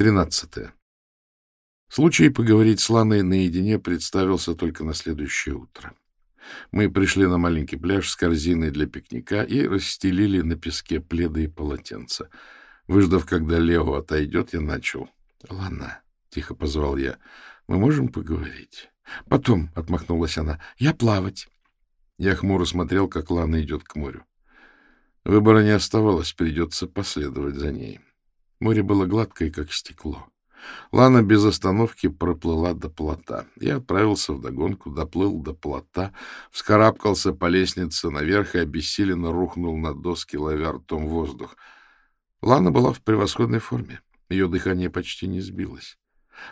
Тринадцатое. Случай поговорить с Ланой наедине представился только на следующее утро. Мы пришли на маленький пляж с корзиной для пикника и расстелили на песке пледы и полотенца. Выждав, когда Лео отойдет, я начал. — Лана, — тихо позвал я, — мы можем поговорить? — Потом, — отмахнулась она, — я плавать. Я хмуро смотрел, как Лана идет к морю. Выбора не оставалось, придется последовать за ней. Море было гладкое, как стекло. Лана без остановки проплыла до плота. Я отправился вдогонку, доплыл до плота, вскарабкался по лестнице наверх и обессиленно рухнул на доски, ловя ртом воздух. Лана была в превосходной форме. Ее дыхание почти не сбилось.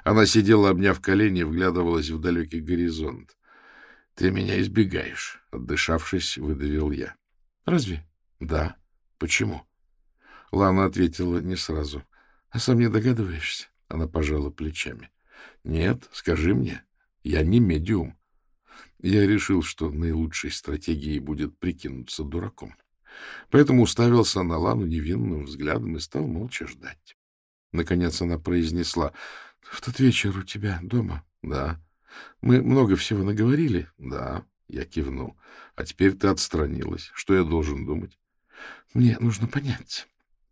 Она сидела, обняв колени, вглядывалась в далекий горизонт. — Ты меня избегаешь, — отдышавшись, выдавил я. — Разве? — Да. — Почему? Лана ответила не сразу. — А сам не догадываешься? Она пожала плечами. — Нет, скажи мне. Я не медиум. Я решил, что наилучшей стратегией будет прикинуться дураком. Поэтому уставился на Лану невинным взглядом и стал молча ждать. Наконец она произнесла. — В тот вечер у тебя дома? — Да. — Мы много всего наговорили? — Да. Я кивнул. — А теперь ты отстранилась. Что я должен думать? — Мне нужно понять.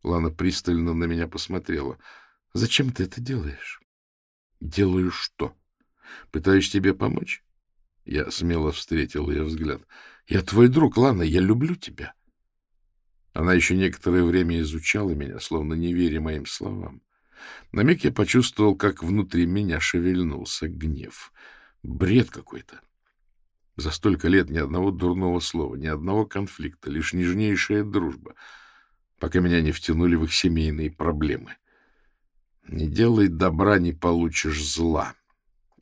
Лана пристально на меня посмотрела. — Зачем ты это делаешь? — Делаю что? Пытаюсь тебе помочь? Я смело встретил ее взгляд. — Я твой друг, Лана, я люблю тебя. Она еще некоторое время изучала меня, словно не веря моим словам. На миг я почувствовал, как внутри меня шевельнулся гнев. Бред какой-то. За столько лет ни одного дурного слова, ни одного конфликта, лишь нежнейшая дружба — пока меня не втянули в их семейные проблемы. Не делай добра, не получишь зла.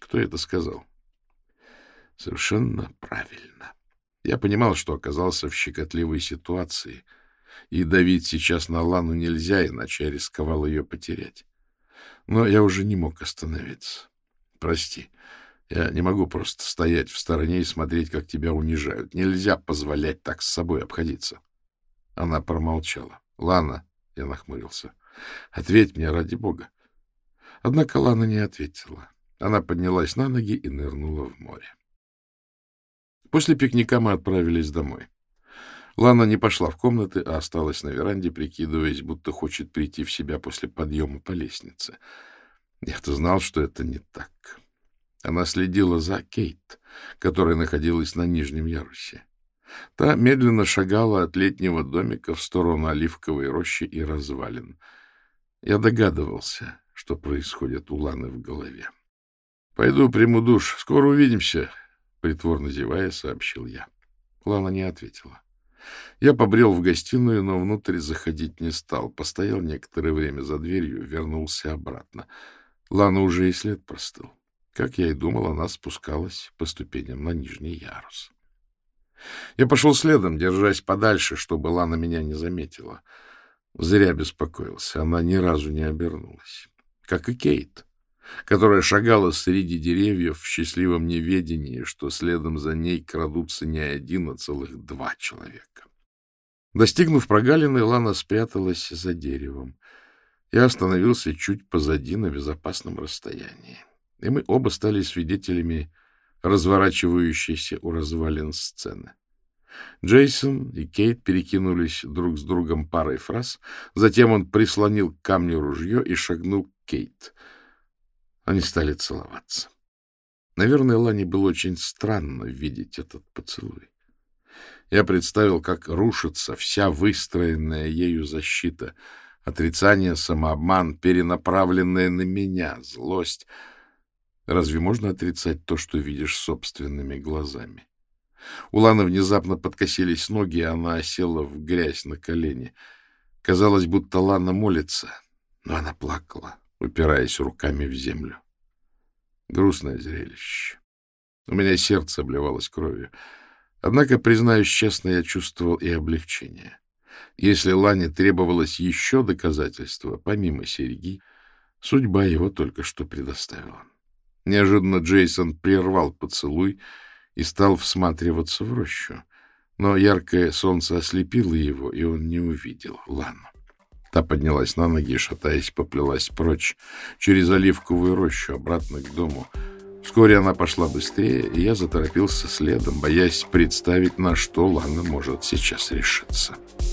Кто это сказал? Совершенно правильно. Я понимал, что оказался в щекотливой ситуации, и давить сейчас на Лану нельзя, иначе я рисковал ее потерять. Но я уже не мог остановиться. Прости, я не могу просто стоять в стороне и смотреть, как тебя унижают. Нельзя позволять так с собой обходиться. Она промолчала. — Лана, — я нахмурился, — ответь мне ради бога. Однако Лана не ответила. Она поднялась на ноги и нырнула в море. После пикника мы отправились домой. Лана не пошла в комнаты, а осталась на веранде, прикидываясь, будто хочет прийти в себя после подъема по лестнице. Я-то знал, что это не так. Она следила за Кейт, которая находилась на нижнем ярусе. Та медленно шагала от летнего домика в сторону оливковой рощи и развалин. Я догадывался, что происходит у Ланы в голове. — Пойду приму душ. Скоро увидимся, — притворно зевая, сообщил я. Лана не ответила. Я побрел в гостиную, но внутрь заходить не стал. Постоял некоторое время за дверью, вернулся обратно. Лана уже и след простыл. Как я и думал, она спускалась по ступеням на нижний ярус. Я пошел следом, держась подальше, чтобы Лана меня не заметила. Зря беспокоился, она ни разу не обернулась. Как и Кейт, которая шагала среди деревьев в счастливом неведении, что следом за ней крадутся не один, а целых два человека. Достигнув прогалины, Лана спряталась за деревом. Я остановился чуть позади на безопасном расстоянии. И мы оба стали свидетелями разворачивающейся у развалин сцены. Джейсон и Кейт перекинулись друг с другом парой фраз, затем он прислонил к камню ружье и шагнул к Кейт. Они стали целоваться. Наверное, Лане было очень странно видеть этот поцелуй. Я представил, как рушится вся выстроенная ею защита, отрицание, самообман, перенаправленная на меня, злость — Разве можно отрицать то, что видишь собственными глазами? У Ланы внезапно подкосились ноги, и она осела в грязь на колени. Казалось, будто Лана молится, но она плакала, упираясь руками в землю. Грустное зрелище. У меня сердце обливалось кровью. Однако, признаюсь честно, я чувствовал и облегчение. Если Лане требовалось еще доказательства, помимо серьги, судьба его только что предоставила. Неожиданно Джейсон прервал поцелуй и стал всматриваться в рощу. Но яркое солнце ослепило его, и он не увидел Лану. Та поднялась на ноги шатаясь, поплелась прочь через оливковую рощу обратно к дому. Вскоре она пошла быстрее, и я заторопился следом, боясь представить, на что Лана может сейчас решиться. —